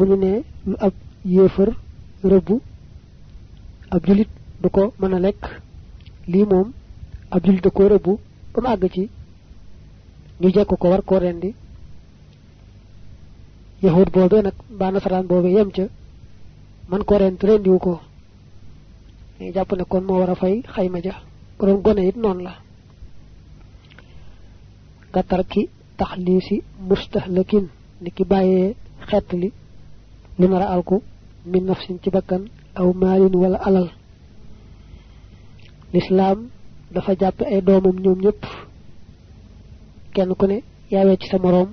bu ñu ne lu ab yéefar rëbbu ab julit du ko mën a lekk lii moom ab julit da ko rëbbu ba mu àgg ci ñu jekk ko war koo rendi yahud boobee nag mbaa nasaraan boobee yem ca man ko rend rendiwu ko ñu jàpp ne kon moo war a fay xayma ja borom gone it noonu la nga tarki taxliisi mustahlakin ni ki bàyyee xett li lu nar a alku min nafsin ci bakkan aw maalin wala alal. Lislaam dafa jàppe ay doomam ñoom ñëpp kenn ku ne yaawee ci sa moroom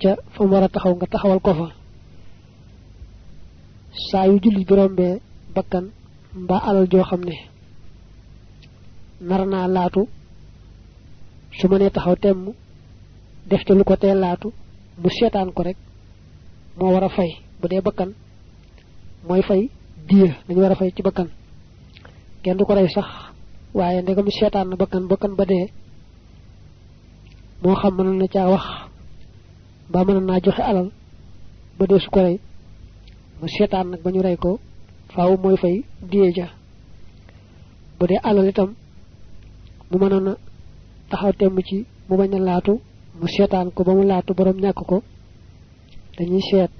ca fa mu taxaw nga taxawal ko fa. Saa yu jullit bi bakkan mbaa alal joo xam ne nar naa laatu su ma taxaw def ca lu ko tee laatu mu seetaan ko rek moo war a fay bu dee bakkan mooy fay diya dañu war a fay ci bakkan. Kenn du ko rey sax waaye ndegam seetaan na bakkan bakkan ba dee moo xam mën na caa wax mbaa mën naa joxe alal ba dee su ko rey mu seetaan nag ba ñu rey ko faaw mooy fay diye ja. Bu dee alal itam mu mënoon a taxaw temm ci mu bañ a laatu mu seetaan ko ba mu laatu borom ñàkk ko dañuy seet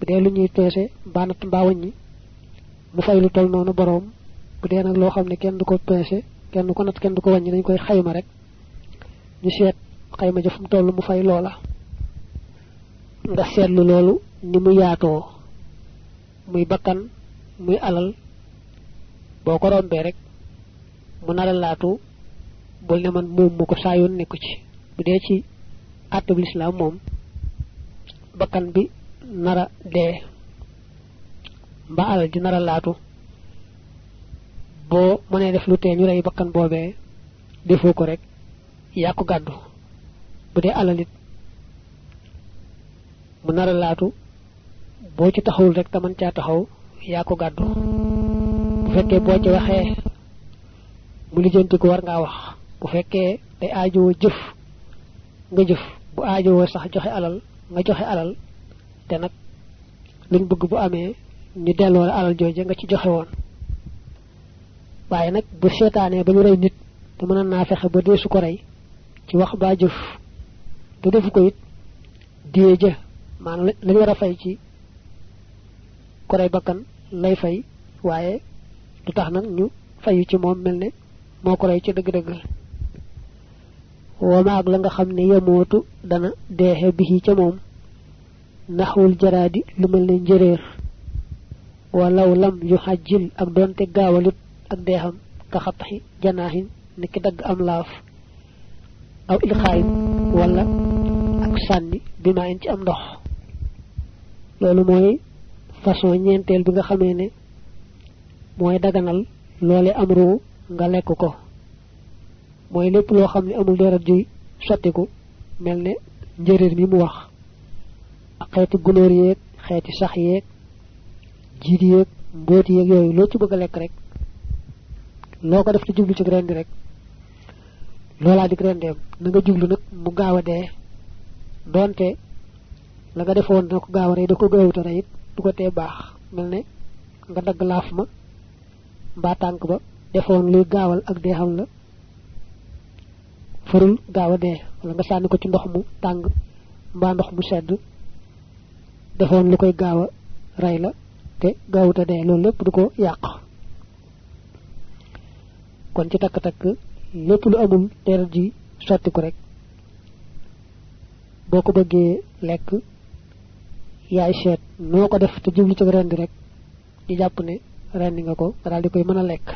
bu dee lu ñuy peese mbaa natt mbaa mu fay lu tol noonu borom bu dee nag loo xam ne kenn du ko peese kenn ko natt kenn du ko wàññi dañ koy xayma rek. Ñu seet xayma ja mu toll mu fay loola. Nga seetlu loolu ni mu yaatoo. Muy bakkan muy alal. Boo ko rombee rek mu nar a laatu bul ne man moom mu ko saa yoon nekku ci. Bu dee ci àttub lislaam moom bakkan bi nara dee mba alal nara laatu. Boo mënee def lu tee ñu rey bakkan boobee defoo ko rek yaa ko gàddu. Bu dee alal it mu nara laatu boo ci taxawul rek te mën caa taxaw yaa ko gàddu. Bu fekkee boo ci waxee mu lijjanti ko war ngaa wax. Bu fekkee day aajowoo jëf nga jëf. Bu aajowoo sax joxe alal nga joxe alal te nag luñ bëgg bu amee ñu delloo la alal jooje nga ci joxe woon. Waaye nag bu seetaanee ba ñu rey nit te mën naa fexe ba dee su ko rey ci wax baa jëf te defu ko it diyee jë maanaam lañ war a fay ci ko rey bakkan lay fay waaye du tax nag ñu fayu ci moom mel ne moo ko rey ci dëgg-dëgg. Wooma ak la nga xam ne yemootu dana deexe bi ca moom naxwul jaraadi lu mel ne walaw lam yu xajjil ak doonte gaawalut ak deexam ka xataxi janaaxin ni ki dagg am laaf. Aw ilxaayin wala ak sànni bi maa in ci am ndox. Loolu mooy façon ñeenteel bi nga xamee ne mooy daganal loole am ruu nga lekk ko. Mooy lépp loo xam ne amul deret juy sottiku mel ne njëréer mi mu wax xeeti gunóor yeeg xeeti sax yeeg jiit yeeg mbóoti yeeg yooyu loo ci bëgg a lekk rek loo ko def te jublu ci rendi rek loolaa dik rendeem na nga jublu nag mu gaaw a dee. Donte la nga defoon na ko gaaw a rey da ko gaawuta rey it du ko tee baax. Mel ne nga dagg laaf ma mbaa tànk ba defoon luy gaawal ak dee xam la farul gaaw a dee. Wala nga sànni ko ci ndox mu tàng mbaa ndox mu sedd defoon lu koy gaaw a rey la te gaawuta dee loolu lépp du ko yàq. Kon ci takk-takk lépp lu amul deret ji sotti ko rek. Boo ko bëggee lekk yaay seet noo ko def te jublu ci rendi rek di jàpp ne rendi nga ko nga daal di koy mën a lekk.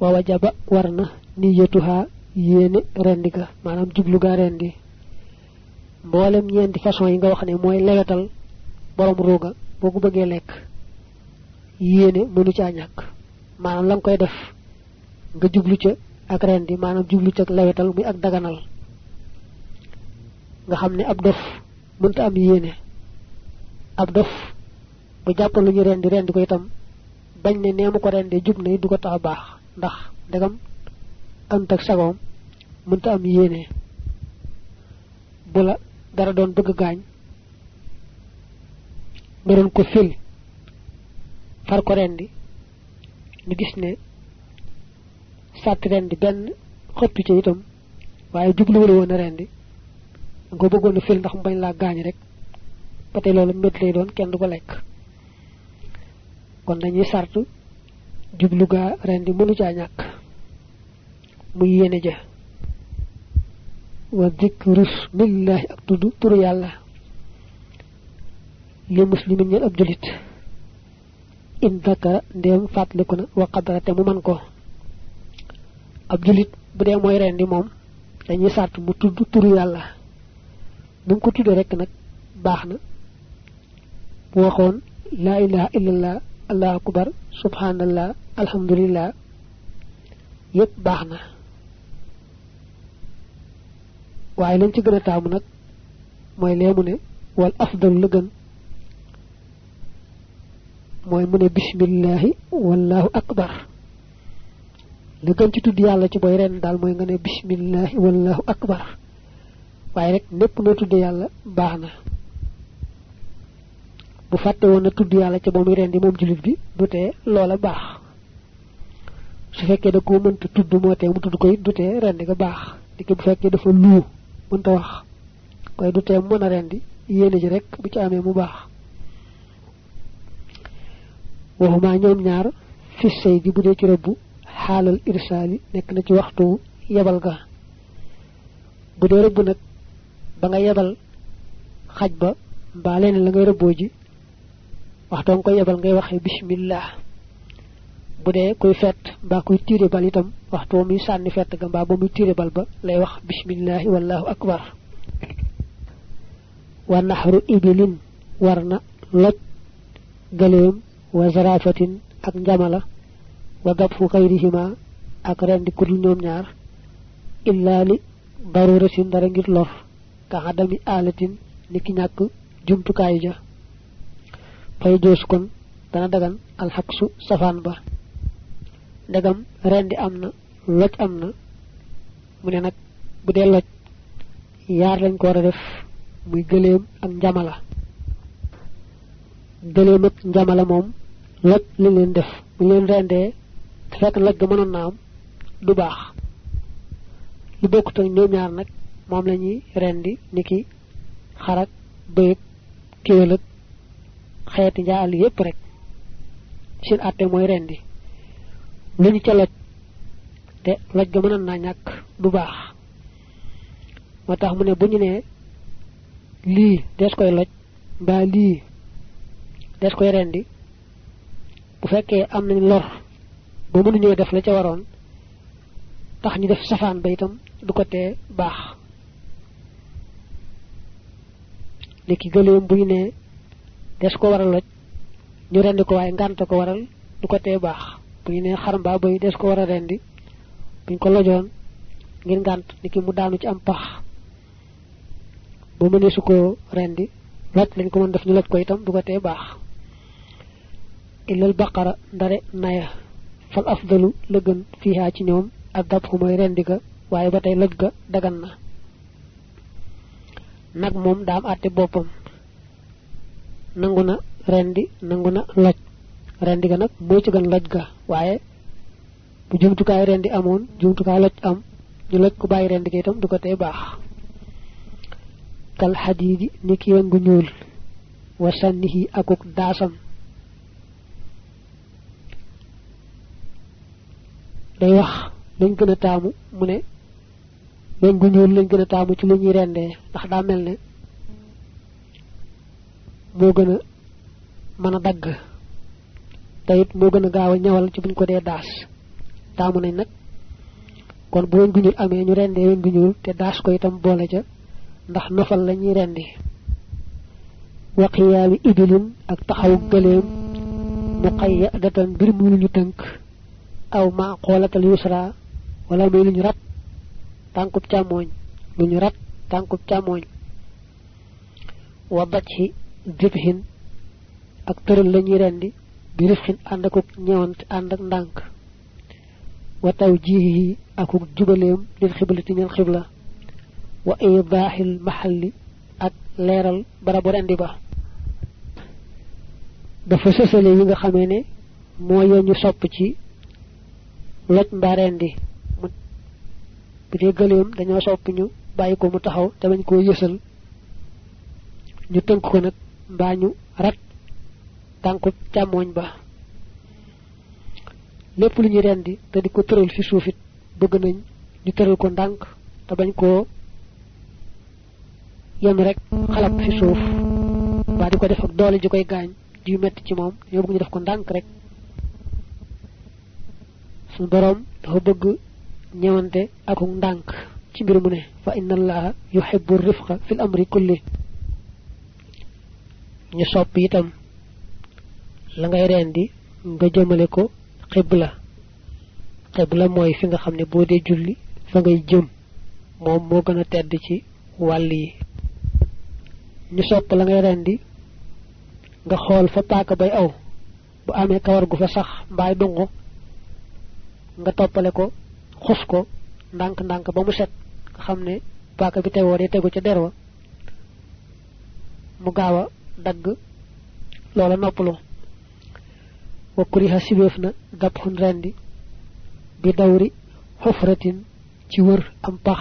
Waawa jaba war na niyatuha yéene rendi ga maanaam jublu rendi mboolem ñeenti façon yi nga wax ne mooy lewetal borom ruuga boo ko bëggee lekk yéene mënu caa ñàkk. Maanaam la nga koy def nga jublu ca ak rendi maanaam jublu ca ak lewetal muy ak daganal. Nga xam ne ab dof mënta am yéene. Ab dof bu jàppal lu ñu rendi rendi ko itam bañ ne nee mu ko rendee jub na du ko tax baax. Ndax ndegam ant ak sagoom mënta am yéene. Bu dara doon bëgg gaañ. Nga doon ko fil far ko rendi. Ñu gis ne sàtt rendi benn xëttu ci itam waaye jubluwul woon a rendi. Nga bëggoon a fil ndax mu laa gaañ rek. Ba tey loolu mbét lay doon kenn du ko lekk. Kon dañuy sart jublu gaa rendi mënu caa ñàkk. Muy yéene ja wa dhikrus billahi ak tudd turu yàlla. Li muslimin ñal ab julit in dakara ndéem fàttaliku na wa qadara te mu man ko. Ab julit bu dee mooy rendi moom dañuy sart mu tudd turu yàlla. Bu ko tuddee rek nag baax na. Bu ilaha illallah allahu akbar subhanallah alhamdulillah. Yépp baax na waaye lañ ci gën a taamu nag mooy leemu ne wal afdal la gën. Mooy mu ne bismillahi wallahu akbar. La gën ci tudd yàlla ci booy ren daal mooy nga ne bismillahi wallahu akbar. Waaye rek népp noo tudd yàlla baax na. Bu fàtte woon na tudd yàlla ca ba muy rendi moom julit bi du tee loola baax. Su fekkee da koo mënta tudd moo tee mu tudd ko it du tee rendi ga baax. Dikki bu fekkee dafa luu mënta wax koy du tee mën a rendi. Yéene ji rek bu ci amee mu baax. Waxuma ñoom ñaar fi sëy di bu dee ci rëbbu xaalal irsaali nekk na ci waxtu yebal ga. Bu dee rëbb nag ba nga yebal xaj ba mbaa leneen la ngay rëbboo ji waxtoo nga koy yebal ngay waxee bismillah. Bu dee kuy fett mbaa kuy tiire bal itam waxtu muy sànni fett ga mbaa ba muy tiire bal ba lay wax bismillahi wallahu akbar. Wa naxru ibilin war na loj galeem wa zarafatin ak njamala wa dabfu xayrihima ak rendi kudul ñoom ñaar illa li dara ngir lor ka xadami alatin ni ki ñàkk jumtukaayu ja. Fay joos kon dana dagan ba ndegam rendi am na loj am na. Mu ne bu loj lañ ko war a def muy gëleem ak njamala. Gëleem ak njamala moom loj li leen def. Bu leen rendee te fekk loj ga mënoon na am du baax. Lu bokkut ak ñoom ñaar nag moom la ñuy rendi ni ki xarak bëyëg kéwél ak xeeti yépp rek. Seen àtte mooy rendi lu ñu ca loj. Te loj ga mënoon naa ñàkk du baax. Moo tax mu ne bu ñu nee lii des koy loj mbaa lii des koy rendi bu fekkee am nañ lor ba mënuñoo def la ca waroon tax ñu def safaan ba itam du ko tee baax. Niki gëleem bu nee des ko waral loj ñu rendi ko waaye ngànt ko waral du ko tee baax bu ñu nee xar mbaa bay des ko war a rendi. Buñ ko lojoon ngir ngànt niki mu daanu ci am pax. Ba mënee su ko rendi loj lañ ko mën def ñu loj ko itam du ko baax. Illal baqara ndare naya. Fal afdalu la gën fiihaa ci ñoom. Ak dabxu mooy rendi ga waaye ba tey loj ga dagan na. Nag moom daam rendi nangu na loj rendi ga nag mooy ci gën loj ga. Waaye bu jumtukaay rendi amoon jumtukaay loj am ñu loj ku bàyyi rendi ga itam du ko tee baax. Kal xadiidi ni ki wengu ñuul wa sànnihi akuk daasam. Day wax lañ gën a taamu mu ne weñ gu ñuul lañ gën a taamu ci lu ñuy ndax mel ne moo gën a mën a dagg te it moo gën a gaaw ñawal ci buñ ko dee daas. Taamu nañ nag. Kon bu weñ gu ñuul amee ñu rendee weñ gu ñuul te daas ko itam boole ca ndax nofal la ñuy rendi. Waqiyaami ibilin ak taxawu gëleem mu xayya datan mbir ñu tënk. Aw ma xoolatal yusra wala muy lu ñu rat tànkub càmmooñ lu ñu rat tànkub càmmooñ. Wa bacci dibhin ak tëral la rendi bi rifxin ànd akuk ñewante ànd ak ndànk. Wa taw jihi akuk jubaleem lil xiblati ñal xibla. Wa idaaxil maxalli ak leeral barabu rendi ba. Dafa sësale yi nga xamee ne moo ñu sopp ci loj mbaareen di bu dee gëleem dañoo sopp ñu bàyyi ko mu taxaw te bañ koo yësal. Ñu tënk ko nag mbaa ñu rat tànku càmmooñ ba. Lépp lu ñu rendi te di ko tëral fi suufit bëgg nañ ñu tëral ko ndànk te bañ koo yem rek xalab fi suuf. Ba di ko def ak doole ji koy gaañ di metti ci moom ñoo bëgg ñu def ko ndànk rek. Sun borom dafa bëgg ñewante ak ci mbir mu ne fa inna allaha yuhibbu rifqa fil amri kulli. Ñu sopp itam la ngay rendi nga jëmale ko xibla. Xibla mooy fi nga xam ne boo dee julli fa ngay jëm. Moom moo gën a tedd ci wàll ñu sopp la ngay rendi nga xool fa paaka bay aw. Bu amee kawar gu fa sax mbaay dungu nga toppale ko xus ko ba mu set. Paaka bi tegoo day tegu derwa mu gaaw a dagg wa kuriha sibeef na dabxun rendi bi dawri xufratin ci wër am pax.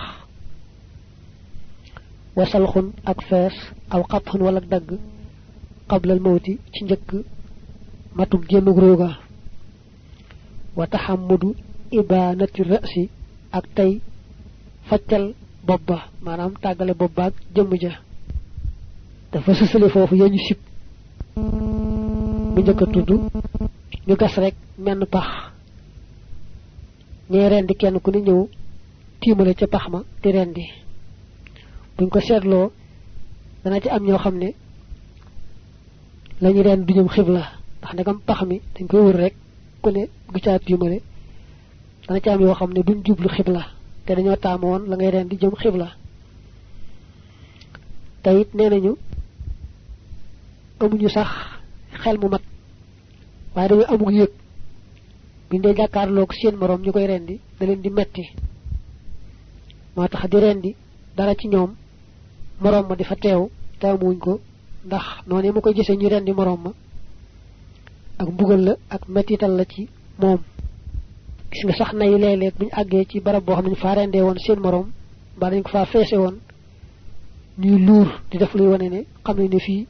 Wasalxun ak fees aw xatxun wala dagg qablal mawti ci njëkk matuk génnug rooga. Wa taxammudu ibanati ra'si ak tey faccal bobba maanaam tàggale bobbaak jëmm ja. Dafa sësale foofu ya ñu gas rek menn pax. Ñee rendi kenn ku ni ñëw tiimale ca pax ma di rendi. Buñ ko seetloo dana ci am ñoo xam ne lañu reen du xibla. Ndax ndegam pax mi dañ koy wër rek ku ne gu caa tiimale. Dana ci am yoo xam duñ jublu xibla. Te dañoo taamu la ngay reen jëm xibla. It nee nañu amuñu sax xel mu mat waaye dañu amug yëg biñ dee jàkkaarloog seen morom ñu koy rendi da leen di metti. Moo tax di rendi dara ci ñoom morom ma di fa teew taamuwuñ ko ndax noonu mu koy gisee ñu rendi morom ma. Ak mbugal la ak mettital la ci moom. Gis nga sax nay léeg-léeg buñ àggee ci barab boo xam ne faa rendee woon seen morom mbaa dañ ko faa feese woon ñuy luur di def luy wane ne xam ne fii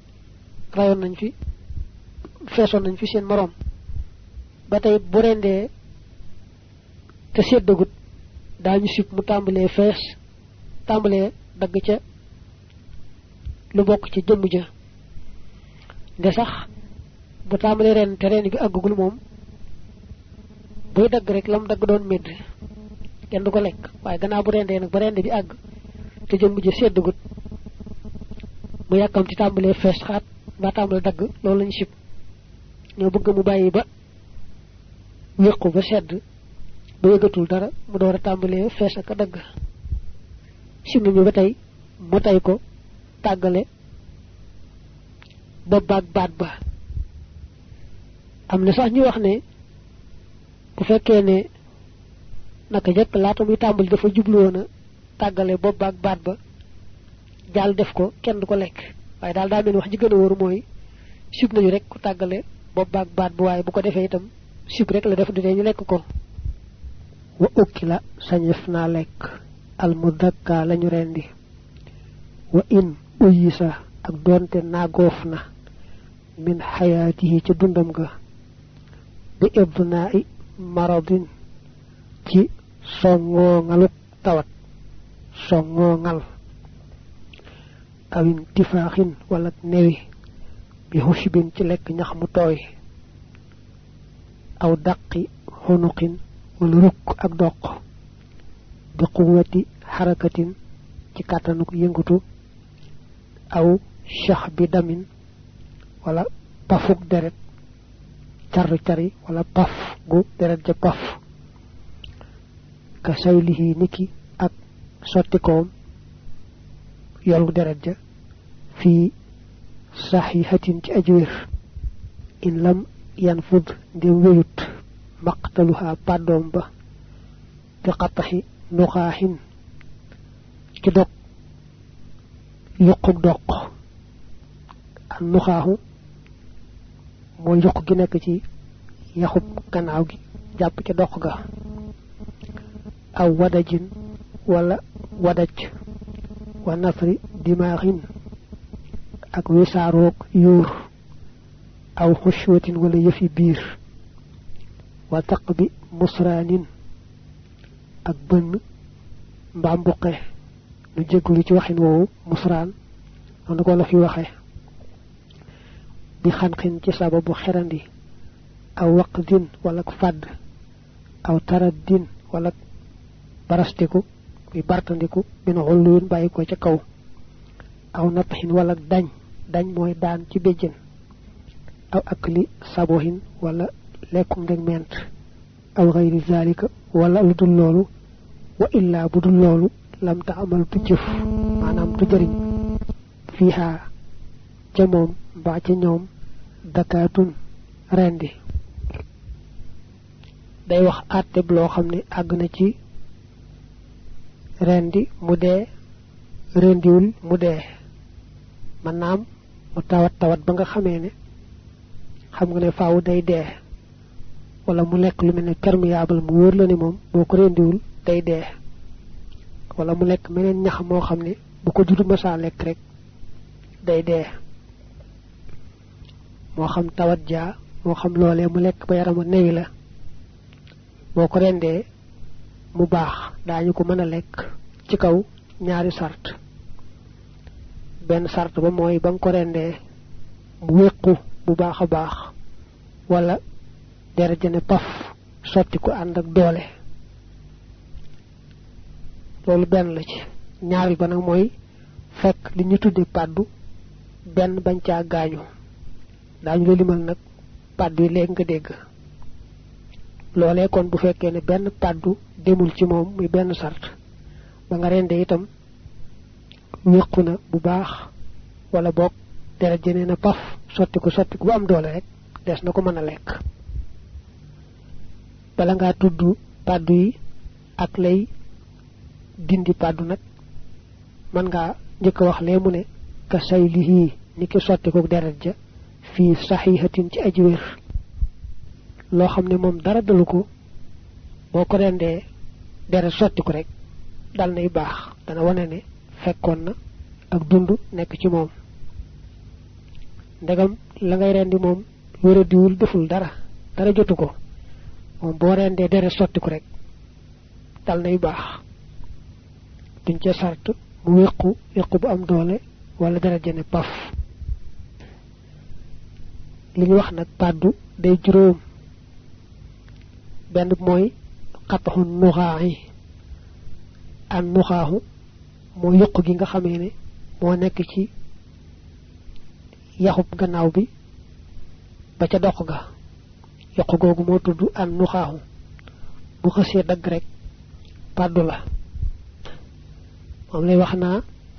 rayoon nañ fi feesoon nañ fi seen morom. Ba tey bu rendee te seddagut daañu sib mu tàmbalee fees tàmbalee dagg ca lu bokk ci jëmm ja. Nde sax bu tàmbalee ren te ren gi àggagul moom buy dagg rek lam dagg doon medd kenn du ko lekk. Waaye gannaaw bu rendee nag ba rende bi àgg te jëmm ja seddagut mu yàkkam ci tàmbalee fees xaat ba tàmbale dagg loolu lañu sib ñoo bëgg mu bàyyi ba wéqu ba sedd ba yëgatul dara mu door a tàmbalee fees ak dagg. Sim nañu ba tey mu tey ko tàggale ba baag baat ba. Am na sax ñu wax ne bu fekkee ne naka jëkk laata muy tàmbali dafa jublu woon a tàggale bopp baag baat ba jaal def ko kenn du ko lekk. Waaye daal daa mel wax ji gën a wóor mooy nañu rek ku tàggale bopp baag baat bu waaye bu ko defee itam sib rek la def du ñu lekk ko. Wa ukki la sañef naa lekk. Al mudakka lañu rendi. Wa in uyisa ak naagoof na min xayaatihi ca dundam ga bi ibnaa'i maradin ci songoo ngaluk tawat songoo ngal awin tifaaxin wala newi bi xusibin ci lekk ñax mu tooy. Aw daqi xunuqin wala rukk ak doq. Bi quwwati xarakatin ci kàttanuk yëngutu aw shax bi damin wala pafuk deret. Car cari wala paf gu deret ja paf. Ka saylihi niki ak sottikoom yolu deret ja fi saxihatin ci ajwir in lam yanfud ndim wéyut maqtaluha pàddoom ba bi xattaxi nuxaaxin ci dog yuquk doq an nuxaaxu mooy yuq gi nekk ci yaxub gannaaw gi jàpp ci dox ga. Aw wadajin wala wadaj wa nasri dimaaxin ak wisaaroog yuur aw xushwatin wala yëfi biir wa taq bi musraanin ak bënn mbaa mbuqe nu jéggulu ci waxin woowu musraan noonu ko la fi waxe bi xanxin ci sababu xerandi aw waqdin wala fàdd aw taraddin wala barastiku muy bartandiku min xulluun bàyyi ko ca kaw aw nataxin wala dañ dañ mooy daan ci béjjën aw akli sabohin wala lekkum ndeg ment aw xayri zalika wala lu dul loolu. Wa illa bu dul loolu lam ta amal du jëf maanaam du jëriñ. Fiiha ca moom mbaa ca ñoom dakaatun rendi. Day wax àtte loo xam ne àgg na ci rendi mu dee rendiwul mu dee. Man naam mu tawat tawat ba nga xamee ne xam nga ne faaw day dee. Wala mu lekk lu mel ne perméable mu wóor la ne moom boo ko rendiwul day dee. Wala mu lekk meneen ñax moo xam ne bu ko judu masaa lekk rek day dee. Moo xam tawat jaa moo xam loolee mu lekk ba yaramu newi la boo ko rendee mu baax daañu ko mën a lekk ci kaw ñaari sart benn sart ba mooy ba nga ko rendee mu wéqu bu baax baax wala jane paf sotti ko ànd ak doole. Loolu benn la ci. Ñaareel ba nag mooy fekk li ñu tudde pàddu benn bañ caa gaañu. Daañu la limal nag pàddu yi léegi nga dégg. Loolee kon bu fekkee ne benn demul ci moom muy benn sart ba nga rende itam wéqu bu baax wala boog deret jënee na paf ko sotti ko bu am doole rek des na ko mën a lekk. Bala ngaa tudd pàddu yi ak lay dindi pàddu nag mën ngaa njëkk wax lee mu ne ka say lihii ni ki sotti ko deret ja fii saxiixatin ci aji wér. Loo xam ne moom dara dalu ko boo ko rendee deret sotti ko rek dal nay baax. Dana fekkoon na ak dund nekk ci moom. Ndegam la ngay rendi moom wéradiwul deful dara dara jotu ko. Moom boo rendee deret sotti ko rek dal nay baax. Duñ ca sart mu wéqu wéqu bu am doole wala dara jëne paf. Li ñu wax nag pàddu day juróom. Benn mooy xataxu nuxaax yi an nuxaaxu moo yëq gi nga xamee ne moo nekk ci yaxub gannaaw bi ba ca dox ga. Yokk googu moo tudd an nuxaaxu. Bu xësee dagg rek pàddu la. Moom lay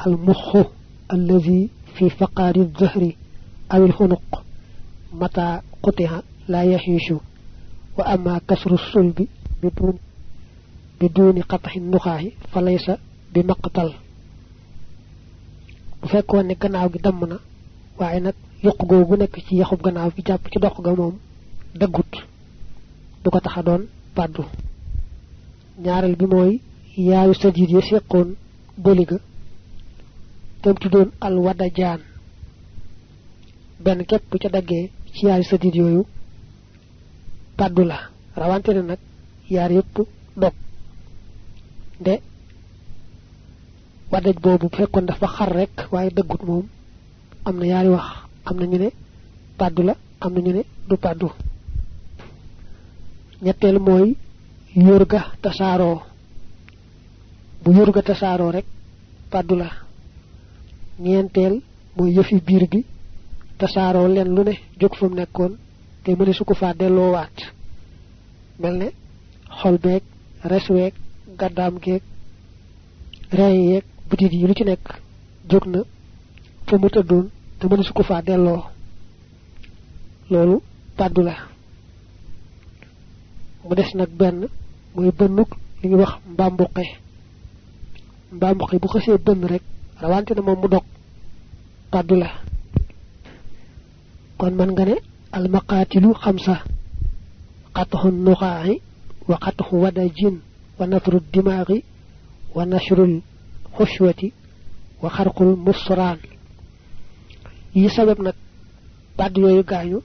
al muxu allazi fi faqaari zahri aw il xunuq. Mata qutiha la yaxiishu wa ama kasru sulbi bi duun bi duuni xataxi nuxaaxi fa laysa bu fekkoon ne gannaaw gi damm na waaye nag yokk googu nekk ci yaxub gannaaw bi jàpp ci dox ga moom dëggut. Du ko tax a doon pàddu ñaareel bi mooy yaayu sajid ya seqoon bëli ga. Tam tuddoon al wada jaan benn képp ca daggee ci yaayu sajid yooyu la. Rawante ne nag yaar yépp dog nde wadaj boobu bu fekkoon dafa xar rek waaye dëggut moom. Am na yaari wax am na ñu ne pàddu la am na ñu ne du pàddu. Ñetteel mooy yóor ga tasaaroo. Bu yóor ga tasaaroo rek pàddu la. Ñeenteel mooy yëfi biir gi tasaaroo leen lu ne jóg fa mu nekkoon te mëne su ko faa delloo waat mel xol beeg res weeg gàddaam geeg butit yi lu ci nek jóg na fa mu tëddoon te mënu su ko fa delo lolu tàddu la. Mu des nag benn muy bënnuk li ñuy wax mbambuqe. Mbambuqe bu xësee bënn rek rawante na mom mu dok tàddu la. Kon man nga ne al maqatilu khamsa qatxu nuqaaxi wa qatxu wadajin wa nafru dimaghi wa nashrul khushwati wa kharqul musran yi sabab nak bad yoyu gañu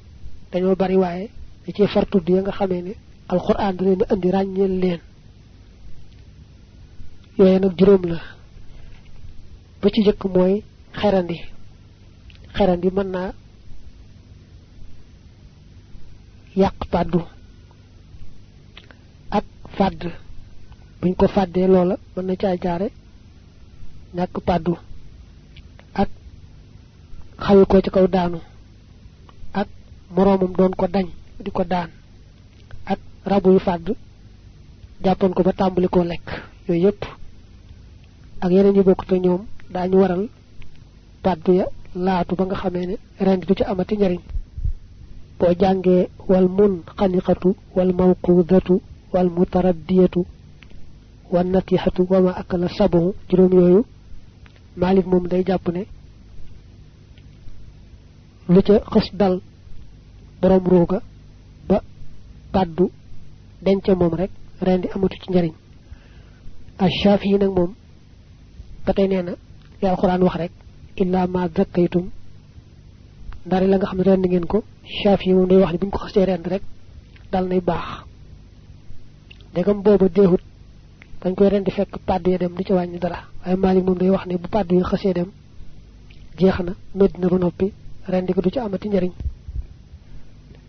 dañu bari waye ci ci far tudd ya nga xamé ni alquran dañu leen andi ràññeel leen. yoyé nak juroom la. ba ci jëk moy xérandi xérandi man na yaq padu ak fad buñ ko fàddee loola man na ci ay jaaré ñàkk pàddu ak xawi ko ci kaw daanu. Ak moroomam doon ko dañ di ko daan. Ak rabu yu fàdd jàppoon ko ba tàmbali koo lekk. Yooyu yépp ak yeneen yu bokk te ñoom daañu waral pàddu ya laatu ba nga xamee ne ren du ci amati njariñ. Boo jàngee wal mun xaniqatu wal mawqudatu wal mutaraddiyatu wal natihatu wa ma akala sabu juróom yooyu malik moom day jàpp ne lu ca xës dal borom ruuga ba paddu denc moom rek rendi amatu ci njariñ. Ashafi yi nag moom ba tey nee na li alquran wax rek illa ma zakkaytum ndari la nga xam rend ngeen ko shafi moom day wax ni buñ ko rend rek dal nay baax. Degam booba deexut dañ koy rendi fekk paddu ya dem du ci wàññi dara waaye malik moom day wax ne bu paddu yi xasee dem jeex na médd na ba noppi rendi ko du ci amati njariñ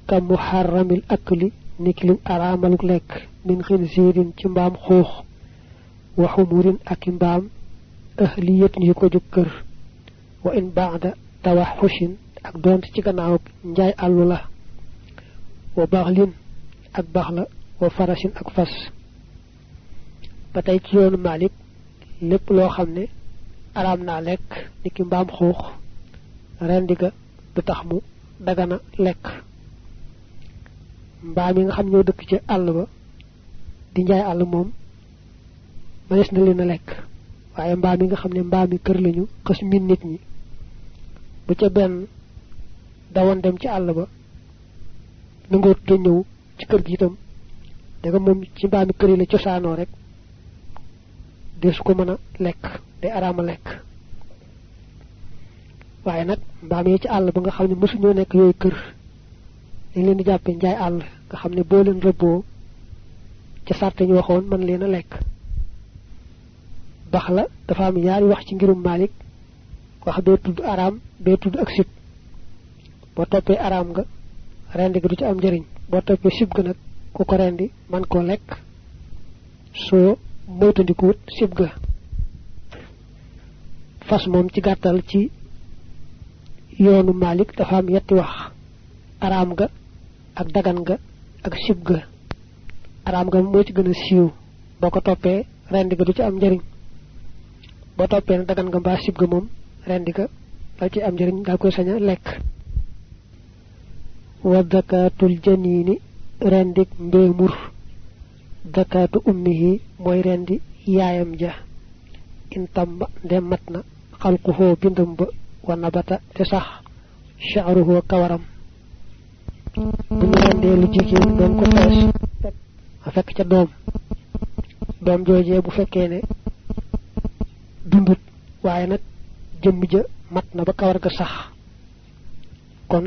kam muharramil akli niki luñ araamaluk lekk min xinsiirin ci mbaam xuux wa xumurin ak mbaam ahliyat yu ko jóg kër wa in baada tawaxushin ak doont ci gannaaw njaay àllu la wa baxlin ak baxla wa farasin ak fas ba tey ci yoonu malik lépp loo xam ne araam naa lekk niki mbaam xuux rendi ga du tax mu dagana lekk. Mbaam yi nga xam ñoo dëkk ci àll ba di njaay àll moom na leen a lekk. Waaye mbaam yi nga xam ne mbaam yi kër lañu xës min nit ñi. Bu ca benn dawoon dem ci àll ba nangoo da ñëw ci kër gi itam daga moom ci mbaami kër yi la cosaanoo rek desu ko mën a lekk day araama lekk waaye nag mbaam yi ci àll ba nga xam ne mësuñoo nekk yooyu kër dañ leen di jàppe njaay àll nga xam ne boo leen rëbboo ca sàrte ñu waxoon mën leen a lekk. Bax la dafa am ñaari wax ci ngirum malik wax bee tudd araam bee tudd ak sib. Boo toppee araam nga rendi ga du ci am njëriñ boo toppee sib ga nag ku ko rendi man koo lekk. Soo moytandikuwut sib ga. Fas moom ci gàttal ci yoonu malik dafa am yetti wax. Araam ga ak dagan ga ak sib ga. Araam ga moo ci gën a siiw. Boo ko toppee rendi ga du ci am njëriñ boo toppee dagan nga mbaa sib ga moom rendi ga da ci am njëriñ daa koy sañ a wa zakatul janini rendik mbéemur zakatu ummihi mooy rendi yaayam ja. In tamba ndem mat na. Xalquhoo bindam ba wa nabata te sax sha'ruhu kawaram. Bu ñu lu jigéen doon ko fees a fekk ca doom. Doom joojee bu fekkee dundut waaye nag jëmm ja mat na ba kawar ga sax. Kon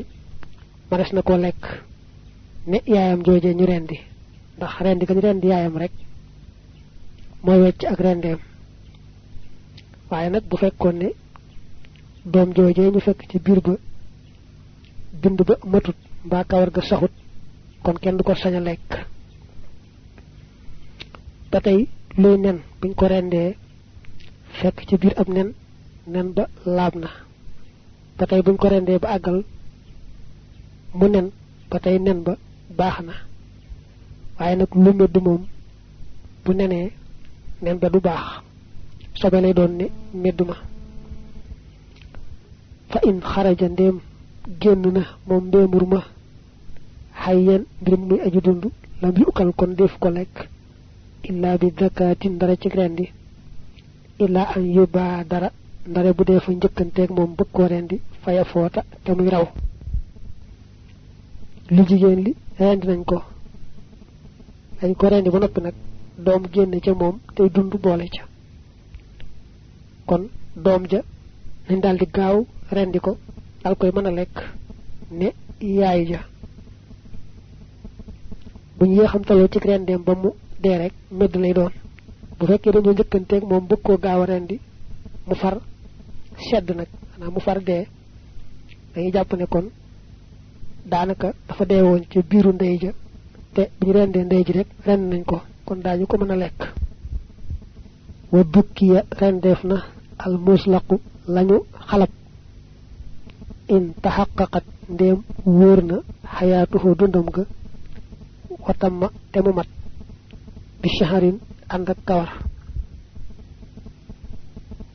manes na ko lekk. Ne yaayam joojee ñu rendi ndax rendi ga ñu rendi yaayam rek mooy wecc ak rendeem. Waaye nag bu fekkoon ne doom ñu fekk ci biir ba bind ba matut mbaa kawar ga saxut kon kenn du ko sañ a lekk. Ba nen buñ ko rendee fekk ci biir ab nen nen ba laab na. Ba tey buñ ko rendee ba àggal mu nen ba nen ba baax na waaye nag lu medd moom bu nenee nen ba baax. Sobe lay doon ne medd ma. Fa in xaraja ndéem génn na moom ndéemur ma. Xay yen mbir muy aju dund lam kon def ko lekk. Illa bi zakatin dara ci rendi. Illa an yóbbaa dara. Ndare bu dee fa njëkkanteeg moom bëgg rendi faya foota te muy raw. Lu jigéen li rendi nañ ko dañ ko rendi ba noppi nag doom génn ca moom tey dund boole ca. Kon doom ja nañ daal di gaaw rendi ko dal koy mën a lekk ne yaay ja. Bu ñu xam taloo ci rendeem ba mu dee rek medd lay doon. Bu fekkee dañoo njëkkanteeg moom bëgg koo gaaw rendi mu far sedd nag. Xanaa mu far dee. Dañuy jàpp ne kon daanaka dafa dee woon ca biiru ndey ja te bu ñu rendee ndey ji rek rend nañ ko kon daañu ko mën a lekk. Wa dukkiya rendeef al muslaqu lañu xalab. In taxaqaqat ndéem wóor na xayaatuhu dundam ga watamma te mu mat. Bi shaharin ànd kawar.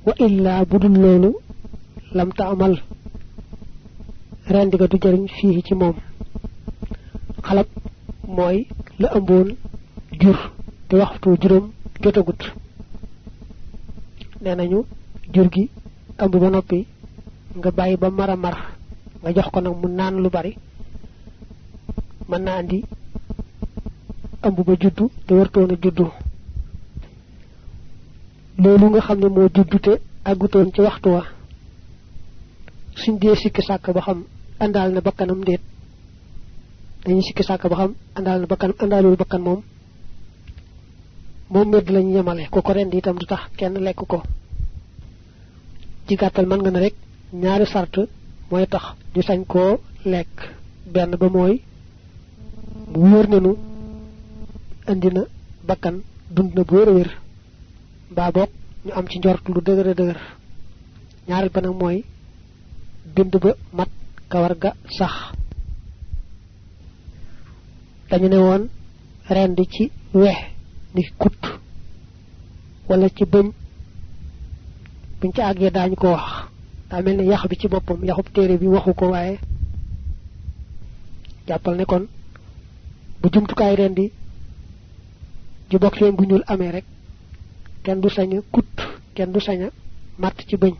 Wa illa budul loolu lam taamal rendi ga du jariñ fii ci moom. Xalab mooy la ëmboon jur te waxtu juróom jotagut. Nee nañu jur gi ëmb ba noppi nga bàyyi ba mara mar nga jox ko nag mu naan lu bari. Mën na andi ëmb ba juddu te wartoon a juddu. Loolu nga xam ne juddu te àggutoon ci waxtu wa. Suñ dee sikki sàkk ba xam àndaal na bakkanam ndéet dañuy sikki sàkk ba xam àndaal na bakkan àndaalul bakkan moom moom medd lañu yemale. Ko ko rend itam du tax kenn lekk ko. Ci gàttal mën nga ne rek ñaari sart mooy tax ñu sañ koo lekk. Benn ba andi na bakkan dund na bu wér a wér. Mbaa ñu am ci njort lu dëgër a dëgër. Ba nag ba mat kawar ga sax dañu ne woon rend ci wex ni kut wala ci bëñ. Buñ ci àggee daañu ko wax. Daa mel ne yax bi ci boppam yaxub téere bi waxu ko waaye jàppal ne kon bu jumtukaay rendi ju bokk seen gu ñuul amee rek kenn du sañ kut kenn du sañ matt ci bëñ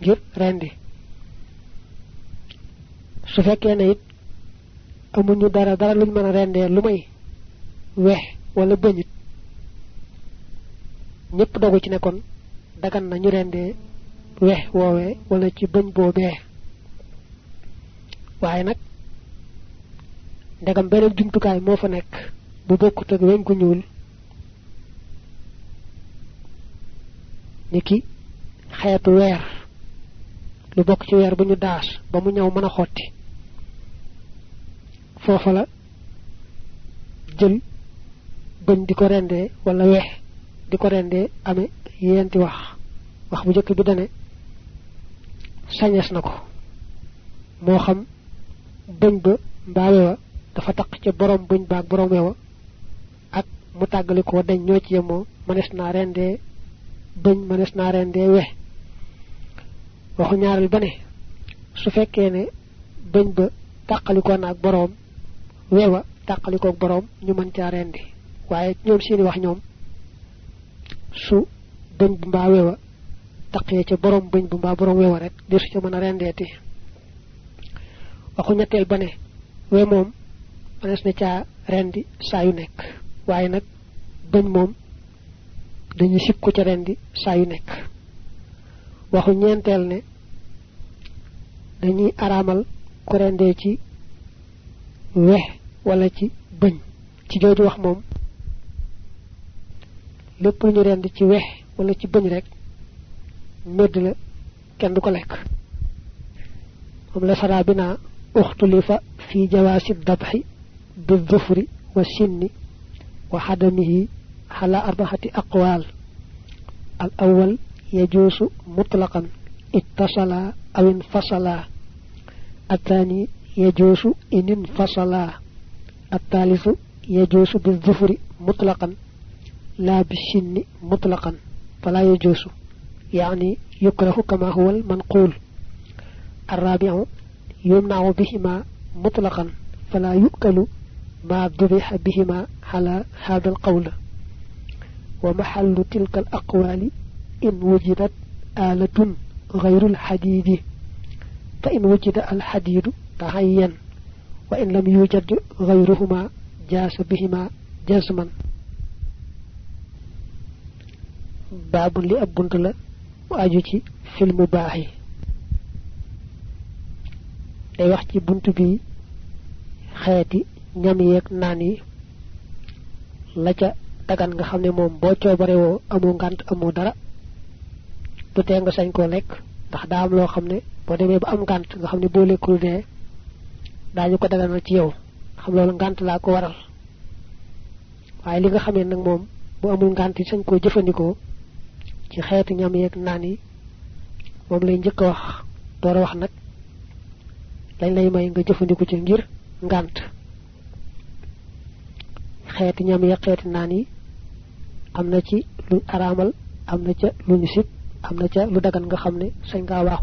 ngir rendi. Su fekkee ne it amuñu dara dara luñ mën a rendee lu may wala bëñit ñëpp dogu ci ne kon dagan na ñu rendee wex woowee wala ci bëñ boobee. Waaye nag ndegam beneen jumtukaay moo fa nekk bu bokkut ak weñ gu ñuul. Niki xeetu weer lu bokk ci weer bu ñu daas ba mu ñëw mën a xotti foofa la jël bëñ di ko rendee wala amee yenti wax. Wax bu njëkk bi dane sañes na ko. Xam bëñ ba mbaa wewa dafa taq ca borom bëñ baag borom wewa ak mu tàggali ko dañ ñoo ci yemoo mënees naa rendee bëñ mënees naa rendee we waxu ñaareel ba su bëñ ba ak wewa tàqalikook boroom ñu mën caa rendi. Waaye ñoom seeni wax ñoom su bëñ bu mbaa wewa taqee ca borom bëñ bu mbaa borom wewa rek desu ca mën a waxu ñetteel ba ne we moom mënees na rendi saa yu nekk. Waaye nag bëñ moom dañuy sib ko ca rendi saa yu nekk. Waxu ñeenteel ne dañuy araamal ko rendee ci wex wala ci bëñ ci jooju wax moom lépp ñu rend ci wex wala ci bëñ rek medd la kenn du ko lekk la saraa bi naa uxtulifa fi jawaasi dabxi bi dufri wa sinni wa xadamihi على أربعة أقوال الأول يجوز مطلقا اتصلا أو انفصلا الثاني يجوز إن انفصلا الثالث يجوز بالظفر مطلقا لا بالسن مطلقا فلا يجوز يعني يكره كما هو المنقول. الرابع يمنع بهما مطلقا فلا يؤكل ما ذبح بهما على هذا القول. ومحل تلك الأقوال إن وجدت آلة غير الحديد. فإن وجد الحديد تعين. Jaasa bihima jasman baabun li ab bunt la mu aju ci filmu baax yi day wax ci bunt bi xeeti ñam yeeg naan yi la ca dagan nga xam ne moom boo coobarewoo amoo ngant amoo dara du nga sañ koo lekk ndax daa am loo xam ne boo ba am ngant nga xam ne boo lekkul daañu ko daganal ci yow. Xam loolu ngant laa ko waral. Waaye li nga xamee nag moom bu amul ngant yi sañ koo jëfandikoo ci xeetu ñam yeeg naan yi moom lay njëkk wax. Door wax nag lañ lay may nga jëfandiku ci ngir ngant. Xeeti ñam xeeti naan yi ci lu araamal am na ca lu ñu lu dagan nga xam ne sañ ngaa wax